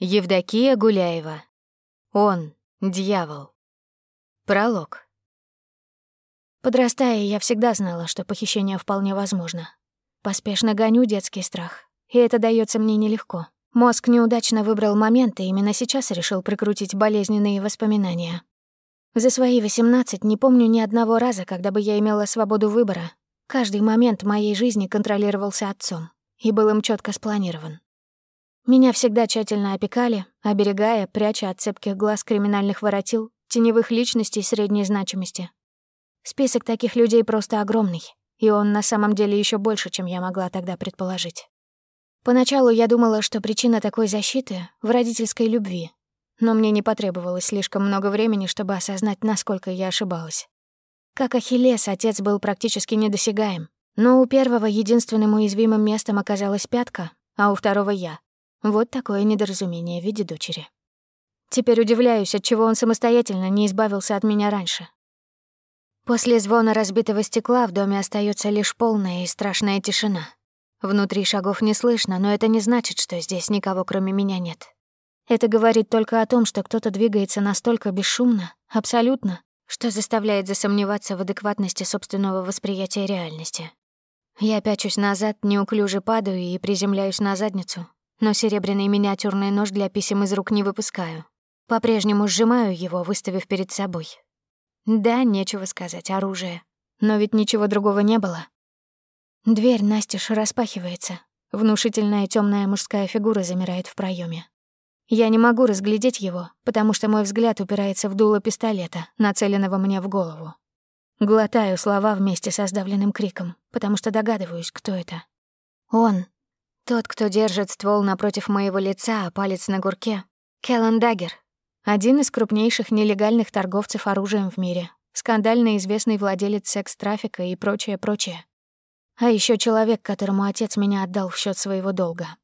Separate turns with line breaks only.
Евдокия Гуляева. Он — дьявол. Пролог. Подрастая, я всегда знала, что похищение вполне возможно. Поспешно гоню детский страх, и это дается мне нелегко. Мозг неудачно выбрал момент, и именно сейчас решил прикрутить болезненные воспоминания. За свои 18 не помню ни одного раза, когда бы я имела свободу выбора. Каждый момент моей жизни контролировался отцом и был им четко спланирован. Меня всегда тщательно опекали, оберегая, пряча от цепких глаз криминальных воротил, теневых личностей средней значимости. Список таких людей просто огромный, и он на самом деле еще больше, чем я могла тогда предположить. Поначалу я думала, что причина такой защиты в родительской любви, но мне не потребовалось слишком много времени, чтобы осознать, насколько я ошибалась. Как Ахиллес, отец был практически недосягаем, но у первого единственным уязвимым местом оказалась пятка, а у второго — я. Вот такое недоразумение в виде дочери. Теперь удивляюсь, отчего он самостоятельно не избавился от меня раньше. После звона разбитого стекла в доме остается лишь полная и страшная тишина. Внутри шагов не слышно, но это не значит, что здесь никого кроме меня нет. Это говорит только о том, что кто-то двигается настолько бесшумно, абсолютно, что заставляет засомневаться в адекватности собственного восприятия реальности. Я пячусь назад, неуклюже падаю и приземляюсь на задницу, но серебряный миниатюрный нож для писем из рук не выпускаю. По-прежнему сжимаю его, выставив перед собой. Да, нечего сказать, оружие. Но ведь ничего другого не было. Дверь настежь распахивается. Внушительная темная мужская фигура замирает в проеме. Я не могу разглядеть его, потому что мой взгляд упирается в дуло пистолета, нацеленного мне в голову. Глотаю слова вместе со сдавленным криком, потому что догадываюсь, кто это. Он. Тот, кто держит ствол напротив моего лица, а палец на гурке. Келлен Даггер. Один из крупнейших нелегальных торговцев оружием в мире. Скандально известный владелец секс-трафика и прочее-прочее. А еще человек, которому отец меня отдал в счет своего долга.